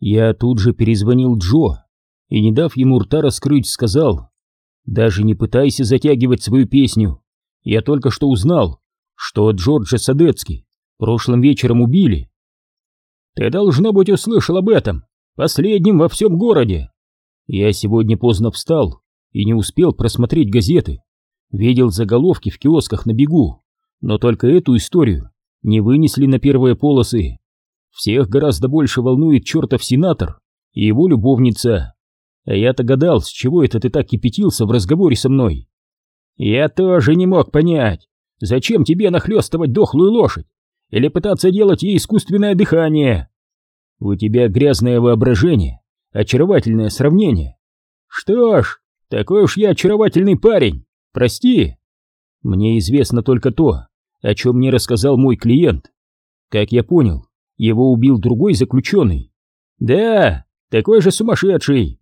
Я тут же перезвонил Джо и, не дав ему рта раскрыть, сказал, «Даже не пытайся затягивать свою песню. Я только что узнал, что Джорджа Садецки прошлым вечером убили». «Ты, должно быть, услышал об этом, последним во всем городе». Я сегодня поздно встал и не успел просмотреть газеты. Видел заголовки в киосках на бегу, но только эту историю не вынесли на первые полосы. Всех гораздо больше волнует чертов сенатор и его любовница. А я-то гадал, с чего это ты так кипятился в разговоре со мной. Я тоже не мог понять, зачем тебе нахлестывать дохлую лошадь или пытаться делать ей искусственное дыхание. У тебя грязное воображение, очаровательное сравнение. Что ж, такой уж я очаровательный парень, прости. Мне известно только то, о чем мне рассказал мой клиент. Как я понял, его убил другой заключенный. Да, такой же сумасшедший,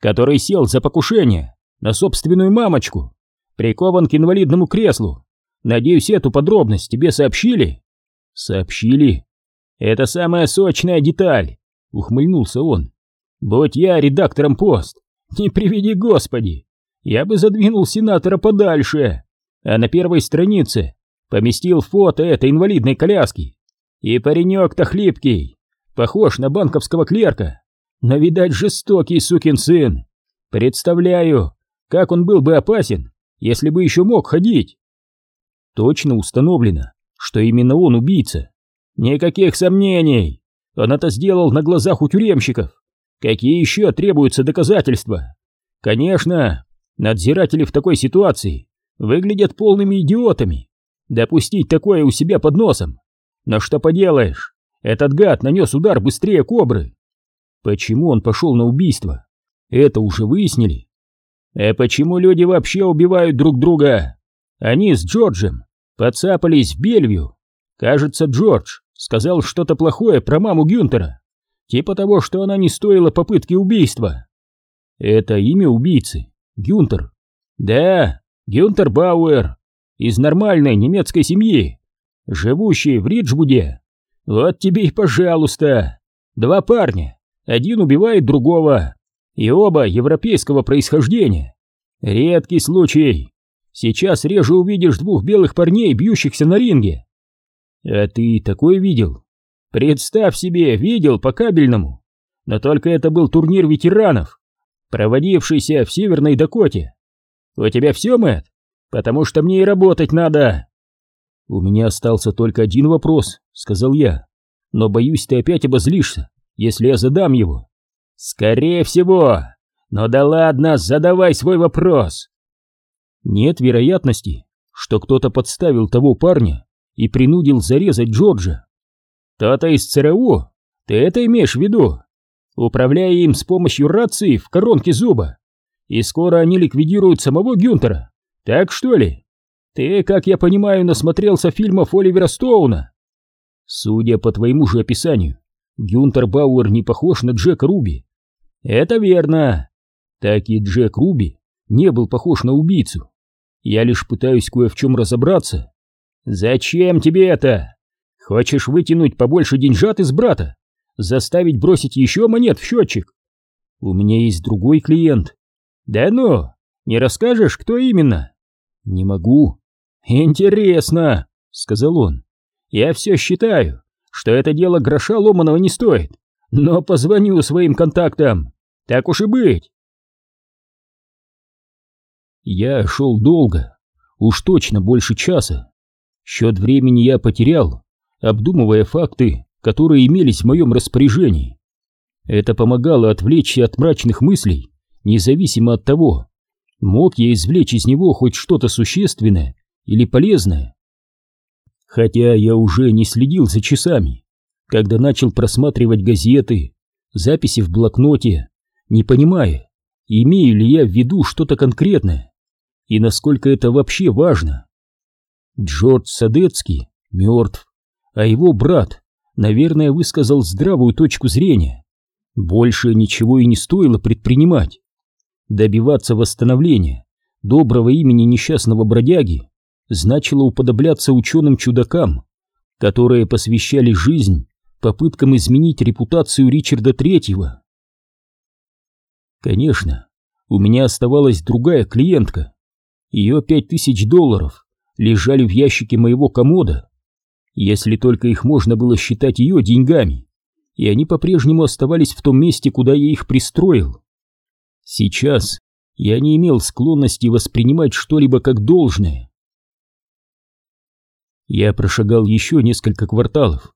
который сел за покушение на собственную мамочку, прикован к инвалидному креслу. Надеюсь, эту подробность тебе сообщили? Сообщили. Это самая сочная деталь, ухмыльнулся он. Будь я редактором пост, не приведи господи, я бы задвинул сенатора подальше, а на первой странице поместил фото этой инвалидной коляски. И паренек-то хлипкий, похож на банковского клерка, но, видать, жестокий сукин сын. Представляю, как он был бы опасен, если бы еще мог ходить. Точно установлено, что именно он убийца. Никаких сомнений, он это сделал на глазах у тюремщиков. Какие еще требуются доказательства? Конечно, надзиратели в такой ситуации выглядят полными идиотами. Допустить такое у себя под носом. Но что поделаешь, этот гад нанес удар быстрее кобры. Почему он пошел на убийство? Это уже выяснили. А почему люди вообще убивают друг друга? Они с Джорджем подцапались в Бельвью. Кажется, Джордж сказал что-то плохое про маму Гюнтера. Типа того, что она не стоила попытки убийства. Это имя убийцы. Гюнтер. Да, Гюнтер Бауэр из нормальной немецкой семьи, живущей в Риджвуде. Вот тебе и пожалуйста. Два парня, один убивает другого, и оба европейского происхождения. Редкий случай. Сейчас реже увидишь двух белых парней, бьющихся на ринге. А ты такое видел? Представь себе, видел по кабельному. Но только это был турнир ветеранов, проводившийся в Северной Дакоте. У тебя все, Мэтт? потому что мне и работать надо. У меня остался только один вопрос, сказал я, но боюсь, ты опять обозлишься, если я задам его. Скорее всего. Но да ладно, задавай свой вопрос. Нет вероятности, что кто-то подставил того парня и принудил зарезать Джорджа. То-то из ЦРУ? Ты это имеешь в виду? Управляя им с помощью рации в коронке зуба. И скоро они ликвидируют самого Гюнтера. Так что ли? Ты, как я понимаю, насмотрелся фильмов Оливера Стоуна? Судя по твоему же описанию, Гюнтер Бауэр не похож на Джека Руби. Это верно. Так и Джек Руби не был похож на убийцу. Я лишь пытаюсь кое в чем разобраться. Зачем тебе это? Хочешь вытянуть побольше деньжат из брата? Заставить бросить еще монет в счетчик? У меня есть другой клиент. Да ну, не расскажешь, кто именно? «Не могу». «Интересно», — сказал он. «Я все считаю, что это дело гроша ломаного не стоит, но позвоню своим контактам. Так уж и быть». Я шел долго, уж точно больше часа. Счет времени я потерял, обдумывая факты, которые имелись в моем распоряжении. Это помогало отвлечься от мрачных мыслей, независимо от того, Мог я извлечь из него хоть что-то существенное или полезное? Хотя я уже не следил за часами, когда начал просматривать газеты, записи в блокноте, не понимая, имею ли я в виду что-то конкретное и насколько это вообще важно. Джордж Садецкий мертв, а его брат, наверное, высказал здравую точку зрения. Больше ничего и не стоило предпринимать добиваться восстановления доброго имени несчастного бродяги значило уподобляться ученым-чудакам, которые посвящали жизнь попыткам изменить репутацию Ричарда Третьего. Конечно, у меня оставалась другая клиентка. Ее пять тысяч долларов лежали в ящике моего комода, если только их можно было считать ее деньгами, и они по-прежнему оставались в том месте, куда я их пристроил. Сейчас я не имел склонности воспринимать что-либо как должное. Я прошагал еще несколько кварталов.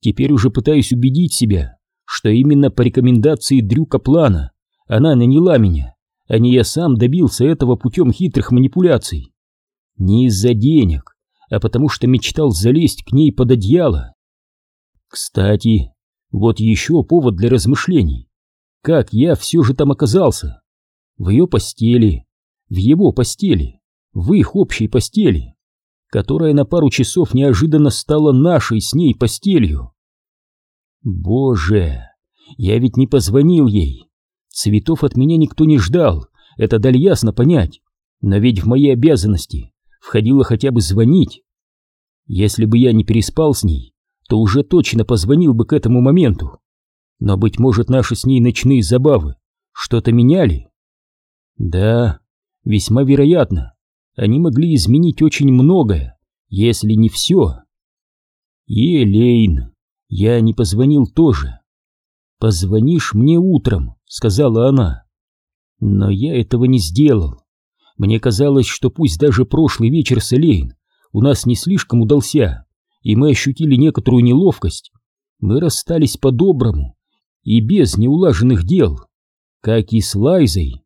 Теперь уже пытаюсь убедить себя, что именно по рекомендации Дрюка Плана она наняла меня, а не я сам добился этого путем хитрых манипуляций. Не из-за денег, а потому что мечтал залезть к ней под одеяло. Кстати, вот еще повод для размышлений. Как я все же там оказался? В ее постели, в его постели, в их общей постели, которая на пару часов неожиданно стала нашей с ней постелью. Боже, я ведь не позвонил ей. Цветов от меня никто не ждал, это дали ясно понять. Но ведь в мои обязанности входило хотя бы звонить. Если бы я не переспал с ней, то уже точно позвонил бы к этому моменту. Но, быть может, наши с ней ночные забавы что-то меняли? Да, весьма вероятно. Они могли изменить очень многое, если не все. И Элейн, я не позвонил тоже. «Позвонишь мне утром», — сказала она. Но я этого не сделал. Мне казалось, что пусть даже прошлый вечер с Элейн у нас не слишком удался, и мы ощутили некоторую неловкость, мы расстались по-доброму и без неулаженных дел, как и с Лайзой.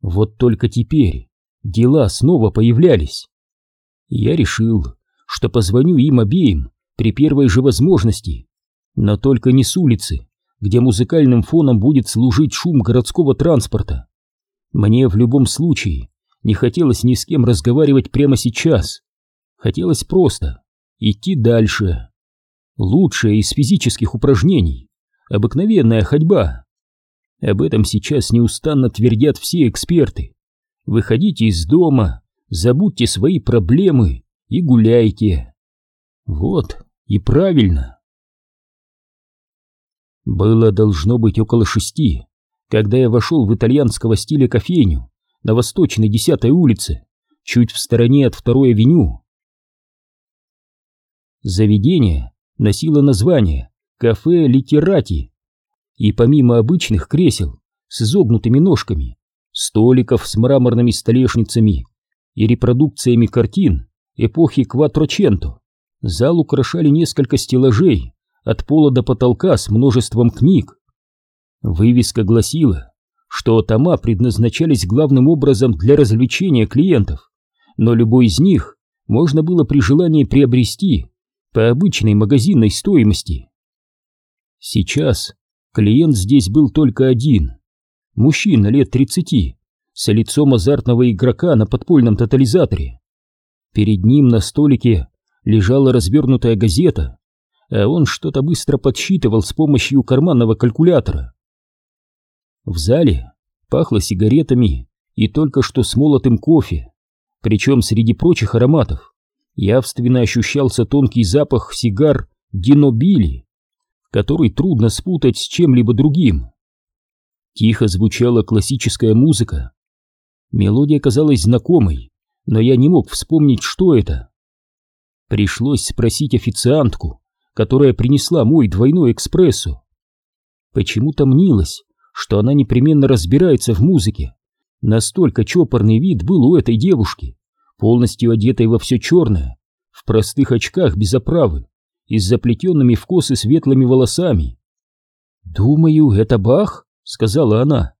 Вот только теперь дела снова появлялись. Я решил, что позвоню им обеим при первой же возможности, но только не с улицы, где музыкальным фоном будет служить шум городского транспорта. Мне в любом случае не хотелось ни с кем разговаривать прямо сейчас. Хотелось просто идти дальше. Лучшее из физических упражнений — обыкновенная ходьба. Об этом сейчас неустанно твердят все эксперты. Выходите из дома, забудьте свои проблемы и гуляйте. Вот и правильно. Было должно быть около шести, когда я вошел в итальянского стиля кофейню на восточной десятой улице, чуть в стороне от второй авеню. Заведение носило название «Кафе Литерати», и помимо обычных кресел с изогнутыми ножками, столиков с мраморными столешницами и репродукциями картин эпохи Кватроченто, зал украшали несколько стеллажей от пола до потолка с множеством книг. Вывеска гласила, что тома предназначались главным образом для развлечения клиентов, но любой из них можно было при желании приобрести по обычной магазинной стоимости. Сейчас клиент здесь был только один. Мужчина лет 30, с лицом азартного игрока на подпольном тотализаторе. Перед ним на столике лежала развернутая газета, а он что-то быстро подсчитывал с помощью карманного калькулятора. В зале пахло сигаретами и только что смолотым кофе, причем среди прочих ароматов явственно ощущался тонкий запах сигар Динобили, который трудно спутать с чем-либо другим. Тихо звучала классическая музыка. Мелодия казалась знакомой, но я не мог вспомнить, что это. Пришлось спросить официантку, которая принесла мой двойной экспрессо. Почему-то мнилось, что она непременно разбирается в музыке. Настолько чопорный вид был у этой девушки полностью одетой во все черное, в простых очках без оправы и с заплетенными в косы светлыми волосами. «Думаю, это Бах?» — сказала она.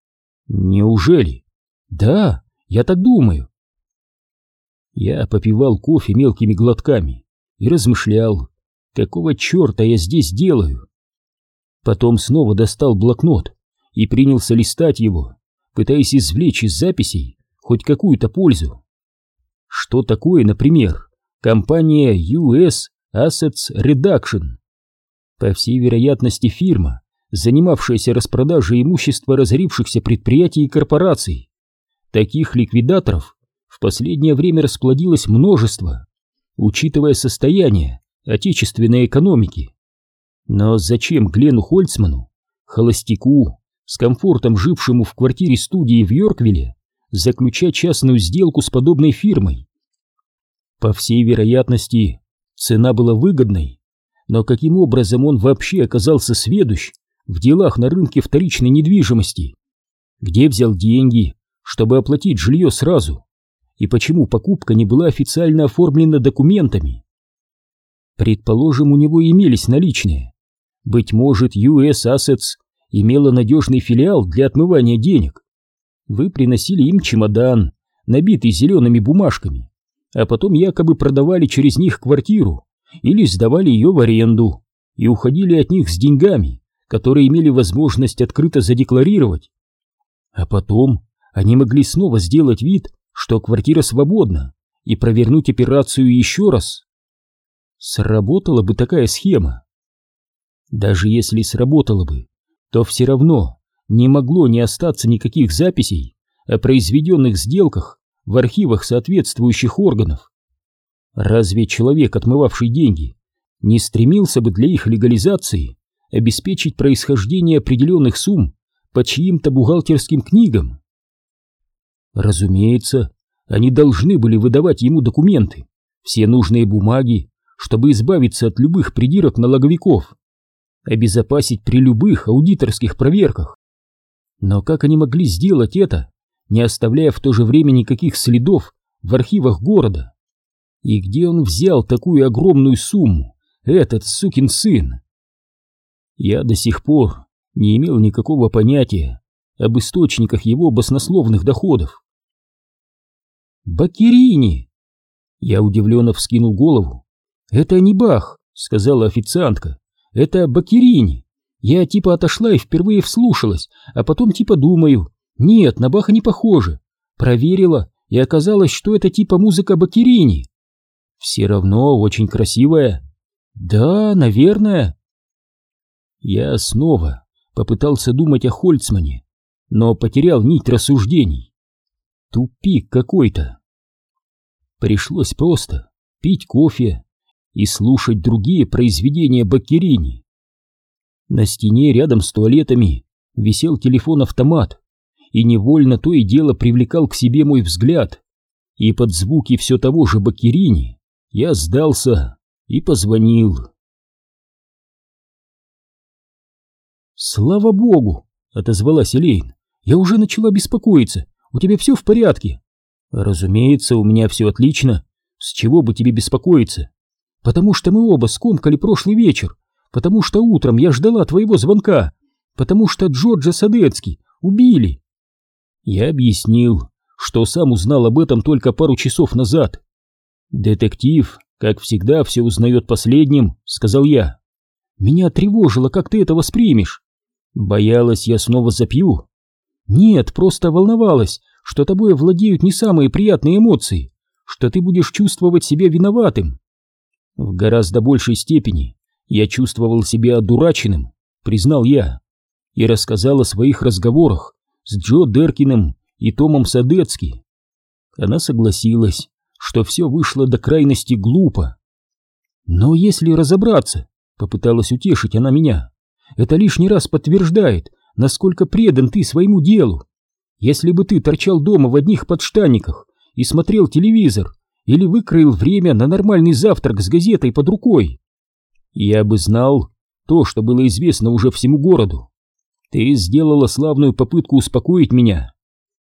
«Неужели?» «Да, я так думаю». Я попивал кофе мелкими глотками и размышлял, какого черта я здесь делаю. Потом снова достал блокнот и принялся листать его, пытаясь извлечь из записей хоть какую-то пользу. Что такое, например, компания US Assets Reduction? По всей вероятности фирма, занимавшаяся распродажей имущества разорившихся предприятий и корпораций. Таких ликвидаторов в последнее время расплодилось множество, учитывая состояние отечественной экономики. Но зачем Глену Хольцману, холостяку, с комфортом жившему в квартире студии в Йорквилле, заключать частную сделку с подобной фирмой? По всей вероятности, цена была выгодной, но каким образом он вообще оказался сведущ в делах на рынке вторичной недвижимости? Где взял деньги, чтобы оплатить жилье сразу? И почему покупка не была официально оформлена документами? Предположим, у него имелись наличные. Быть может, US Assets имела надежный филиал для отмывания денег. Вы приносили им чемодан, набитый зелеными бумажками, а потом якобы продавали через них квартиру или сдавали ее в аренду и уходили от них с деньгами, которые имели возможность открыто задекларировать. А потом они могли снова сделать вид, что квартира свободна, и провернуть операцию еще раз. Сработала бы такая схема. Даже если сработала бы, то все равно не могло не остаться никаких записей о произведенных сделках в архивах соответствующих органов. Разве человек, отмывавший деньги, не стремился бы для их легализации обеспечить происхождение определенных сумм по чьим-то бухгалтерским книгам? Разумеется, они должны были выдавать ему документы, все нужные бумаги, чтобы избавиться от любых придирок налоговиков, обезопасить при любых аудиторских проверках. Но как они могли сделать это, не оставляя в то же время никаких следов в архивах города? И где он взял такую огромную сумму, этот сукин сын? Я до сих пор не имел никакого понятия об источниках его баснословных доходов. «Бакерини!» Я удивленно вскинул голову. «Это не Бах», — сказала официантка. «Это Бакерини. Я типа отошла и впервые вслушалась, а потом типа думаю, нет, на Баха не похоже. Проверила, и оказалось, что это типа музыка Бакерини. Все равно очень красивая. Да, наверное». Я снова попытался думать о Хольцмане, но потерял нить рассуждений. Тупик какой-то. Пришлось просто пить кофе и слушать другие произведения Баккерини. На стене рядом с туалетами висел телефон-автомат, и невольно то и дело привлекал к себе мой взгляд. И под звуки все того же Баккерини я сдался и позвонил. «Слава богу!» — отозвалась Элейн. «Я уже начала беспокоиться. У тебя все в порядке?» «Разумеется, у меня все отлично. С чего бы тебе беспокоиться?» «Потому что мы оба скомкали прошлый вечер. Потому что утром я ждала твоего звонка. Потому что Джорджа Садецки убили». Я объяснил, что сам узнал об этом только пару часов назад. «Детектив, как всегда, все узнает последним», — сказал я. «Меня тревожило, как ты это воспримешь». «Боялась, я снова запью?» Нет, просто волновалась, что тобой владеют не самые приятные эмоции, что ты будешь чувствовать себя виноватым. В гораздо большей степени я чувствовал себя одураченным, признал я, и рассказал о своих разговорах с Джо Деркиным и Томом Садецки. Она согласилась, что все вышло до крайности глупо. Но если разобраться, попыталась утешить она меня, это лишний раз подтверждает, насколько предан ты своему делу. Если бы ты торчал дома в одних подштанниках и смотрел телевизор, или выкроил время на нормальный завтрак с газетой под рукой, я бы знал то, что было известно уже всему городу. Ты сделала славную попытку успокоить меня,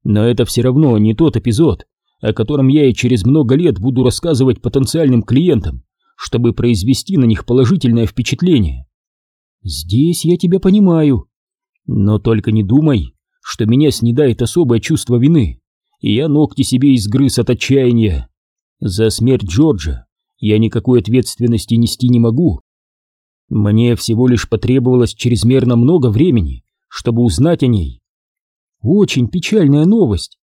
но это все равно не тот эпизод, о котором я и через много лет буду рассказывать потенциальным клиентам, чтобы произвести на них положительное впечатление. Здесь я тебя понимаю, но только не думай, что меня снедает особое чувство вины, и я ногти себе изгрыз от отчаяния. За смерть Джорджа я никакой ответственности нести не могу. Мне всего лишь потребовалось чрезмерно много времени, чтобы узнать о ней. Очень печальная новость.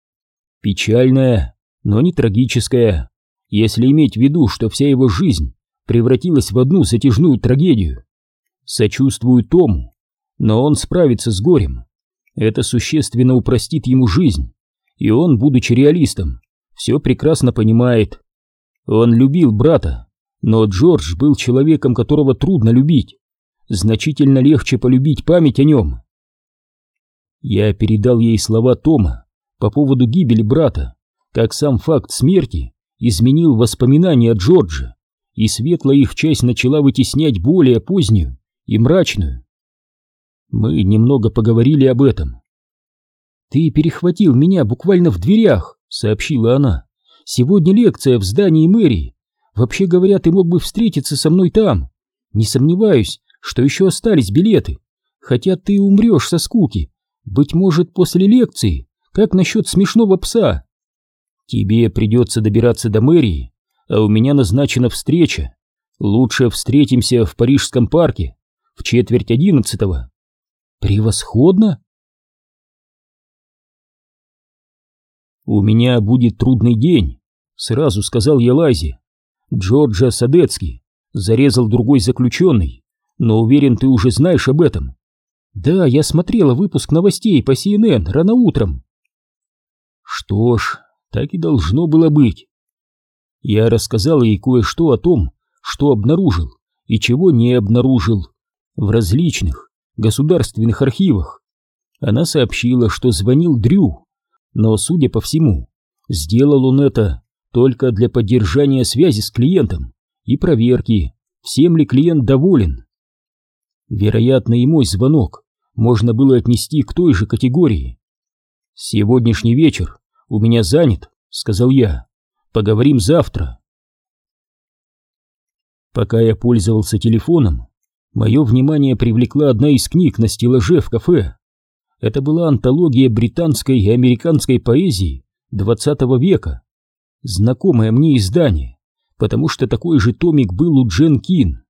Печальная, но не трагическая, если иметь в виду, что вся его жизнь превратилась в одну затяжную трагедию. Сочувствую Тому, но он справится с горем. Это существенно упростит ему жизнь, и он, будучи реалистом, все прекрасно понимает. Он любил брата, но Джордж был человеком, которого трудно любить. значительно легче полюбить память о нем. Я передал ей слова Тома по поводу гибели брата, как сам факт смерти изменил воспоминания Джорджа, и светлая их часть начала вытеснять более позднюю и мрачную. Мы немного поговорили об этом. «Ты перехватил меня буквально в дверях», — сообщила она. «Сегодня лекция в здании мэрии. Вообще говоря, ты мог бы встретиться со мной там. Не сомневаюсь, что еще остались билеты. Хотя ты умрешь со скуки. Быть может, после лекции. Как насчет смешного пса?» «Тебе придется добираться до мэрии, а у меня назначена встреча. Лучше встретимся в Парижском парке в четверть одиннадцатого». «Превосходно!» «У меня будет трудный день», — сразу сказал я Лазе. «Джорджа Садецкий зарезал другой заключенный, но уверен, ты уже знаешь об этом». «Да, я смотрела выпуск новостей по CNN рано утром». «Что ж, так и должно было быть». Я рассказал ей кое-что о том, что обнаружил и чего не обнаружил в различных государственных архивах. Она сообщила, что звонил Дрю, но, судя по всему, сделал он это только для поддержания связи с клиентом и проверки, всем ли клиент доволен. Вероятно, и мой звонок можно было отнести к той же категории. «Сегодняшний вечер у меня занят», — сказал я. «Поговорим завтра». Пока я пользовался телефоном, мое внимание привлекла одна из книг на стеллаже в кафе. Это была антология британской и американской поэзии XX века. Знакомое мне издание, потому что такой же томик был у Джен Кин.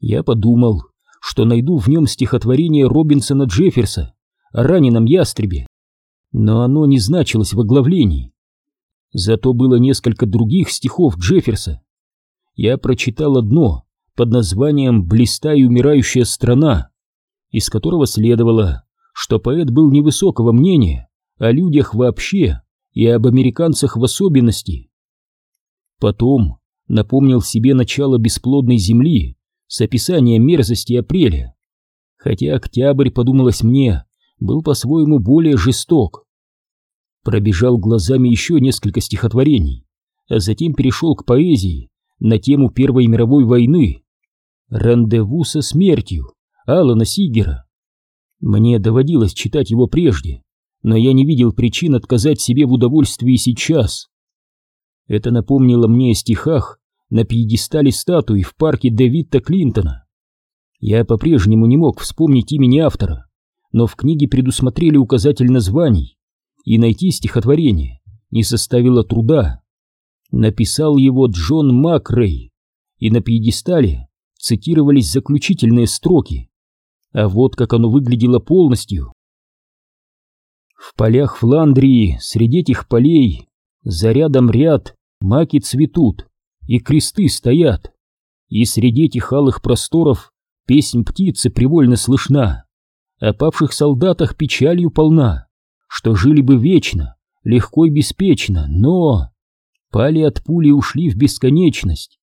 Я подумал, что найду в нем стихотворение Робинсона Джефферса о раненом ястребе, но оно не значилось в оглавлении. Зато было несколько других стихов Джефферса. Я прочитал одно под названием «Блистая умирающая страна», из которого следовало, что поэт был невысокого мнения о людях вообще и об американцах в особенности. Потом напомнил себе начало бесплодной земли с описанием мерзости апреля, хотя октябрь, подумалось мне, был по-своему более жесток. Пробежал глазами еще несколько стихотворений, а затем перешел к поэзии на тему Первой мировой войны. «Рандеву со смертью» Алана Сигера мне доводилось читать его прежде, но я не видел причин отказать себе в удовольствии сейчас. Это напомнило мне о стихах на пьедестале статуи в парке Дэвида Клинтона. Я по-прежнему не мог вспомнить имени автора, но в книге предусмотрели указатель названий, и найти стихотворение не составило труда. Написал его Джон Макрей, и на пьедестале цитировались заключительные строки. А вот как оно выглядело полностью. В полях Фландрии, среди этих полей, за рядом ряд маки цветут, и кресты стоят, и среди этих алых просторов песнь птицы привольно слышна, о павших солдатах печалью полна, что жили бы вечно, легко и беспечно, но... Пали от пули ушли в бесконечность,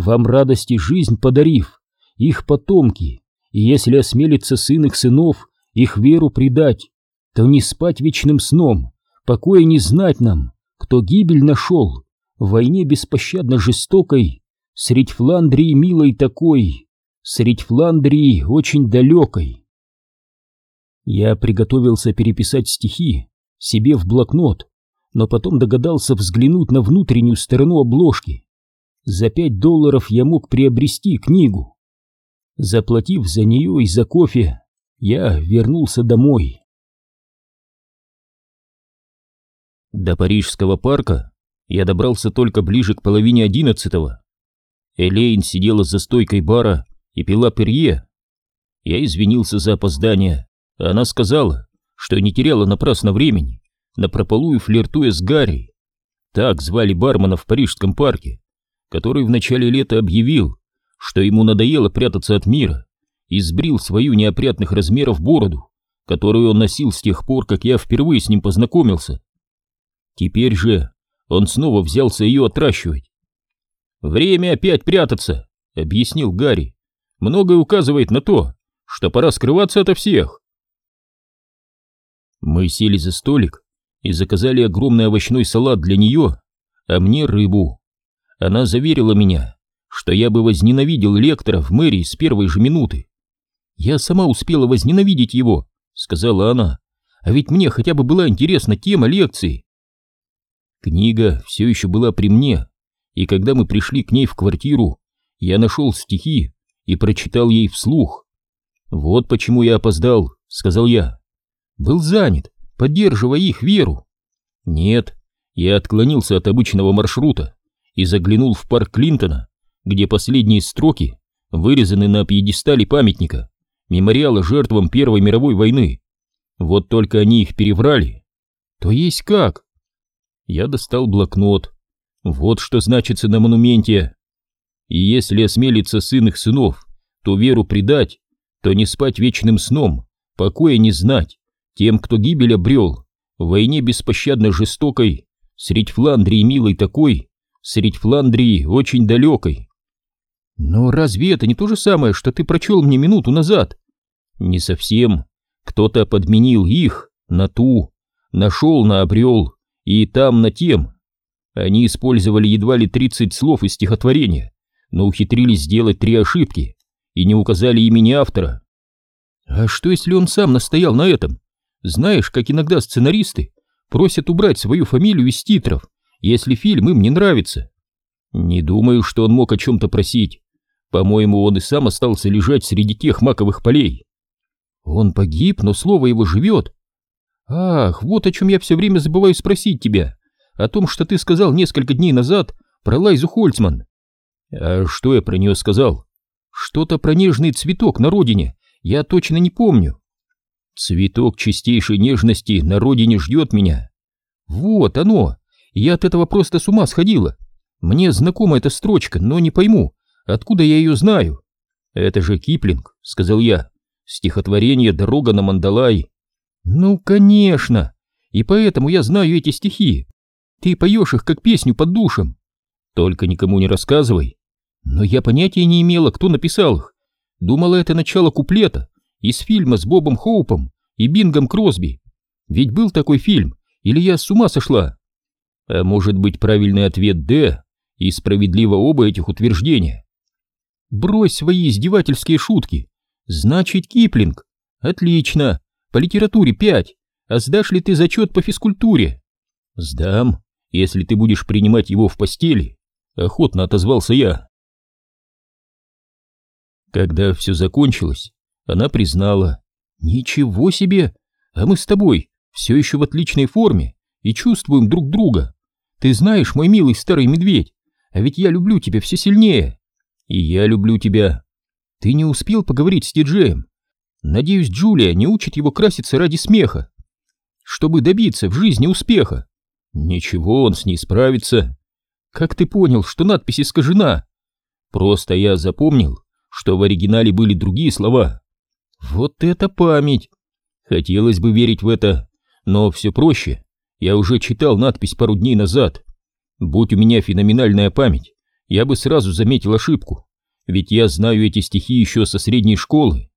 вам радости жизнь подарив, их потомки и если осмелится сын их сынов их веру предать, то не спать вечным сном, покоя не знать нам, кто гибель нашел в войне беспощадно жестокой, средь Фландрии милой такой, средь Фландрии очень далекой. Я приготовился переписать стихи себе в блокнот, но потом догадался взглянуть на внутреннюю сторону обложки. За пять долларов я мог приобрести книгу. Заплатив за нее и за кофе, я вернулся домой. До Парижского парка я добрался только ближе к половине одиннадцатого. Элейн сидела за стойкой бара и пила перье. Я извинился за опоздание, она сказала, что не теряла напрасно времени, напропалую флиртуя с Гарри. Так звали бармена в Парижском парке, который в начале лета объявил, что ему надоело прятаться от мира, и сбрил свою неопрятных размеров бороду, которую он носил с тех пор, как я впервые с ним познакомился. Теперь же он снова взялся ее отращивать. «Время опять прятаться», — объяснил Гарри. многое указывает на то, что пора скрываться ото всех. Мы сели за столик и заказали огромный овощной салат для нее, а мне рыбу. Она заверила меня, что я бы возненавидел лектора в мэрии с первой же минуты. «Я сама успела возненавидеть его», — сказала она, «а ведь мне хотя бы была интересна тема лекции». Книга все еще была при мне, и когда мы пришли к ней в квартиру, я нашел стихи и прочитал ей вслух. «Вот почему я опоздал», — сказал я. «Был занят, поддерживая их веру». «Нет, я отклонился от обычного маршрута и заглянул в парк Клинтона, где последние строки вырезаны на пьедестале памятника, мемориала жертвам Первой мировой войны. Вот только они их переврали. То есть как? Я достал блокнот. Вот что значится на монументе. И если осмелится сын их сынов, то веру предать, то не спать вечным сном, покоя не знать, тем, кто гибель обрел, в войне беспощадно жестокой, средь Фландрии милой такой, средь Фландрии очень далекой. Но разве это не то же самое, что ты прочел мне минуту назад? Не совсем. Кто-то подменил их на ту, нашел на обрел, и там на тем. Они использовали едва ли 30 слов из стихотворения, но ухитрились сделать три ошибки и не указали имени автора. А что если он сам настоял на этом? Знаешь, как иногда сценаристы просят убрать свою фамилию из титров, если фильм им не нравится. Не думаю, что он мог о чем-то просить. По-моему, он и сам остался лежать среди тех маковых полей. Он погиб, но слово его живет. Ах, вот о чем я все время забываю спросить тебя. О том, что ты сказал несколько дней назад про Лайзу Хольцман. А что я про нее сказал? Что-то про нежный цветок на родине, я точно не помню. Цветок чистейшей нежности на родине ждет меня. Вот оно, я от этого просто с ума сходила. Мне знакома эта строчка, но не пойму, откуда я ее знаю. Это же Киплинг, сказал я. Стихотворение «Дорога на Мандалай». Ну, конечно, и поэтому я знаю эти стихи. Ты поешь их как песню под душем. Только никому не рассказывай. Но я понятия не имела, кто написал их. Думала, это начало куплета из фильма с Бобом Хоупом и Бингом Кросби. Ведь был такой фильм, или я с ума сошла? А может быть правильный ответ «Д» и справедливо оба этих утверждения? Брось свои издевательские шутки. Значит, Киплинг. Отлично. По литературе пять. А сдашь ли ты зачет по физкультуре? Сдам, если ты будешь принимать его в постели. Охотно отозвался я. Когда все закончилось, она признала. Ничего себе! А мы с тобой все еще в отличной форме и чувствуем друг друга. Ты знаешь, мой милый старый медведь, а ведь я люблю тебя все сильнее. И я люблю тебя. Ты не успел поговорить с диджеем? Надеюсь, Джулия не учит его краситься ради смеха. Чтобы добиться в жизни успеха. Ничего, он с ней справится. Как ты понял, что надпись искажена? Просто я запомнил, что в оригинале были другие слова. Вот это память! Хотелось бы верить в это, но все проще. Я уже читал надпись пару дней назад. Будь у меня феноменальная память, я бы сразу заметил ошибку, ведь я знаю эти стихи еще со средней школы.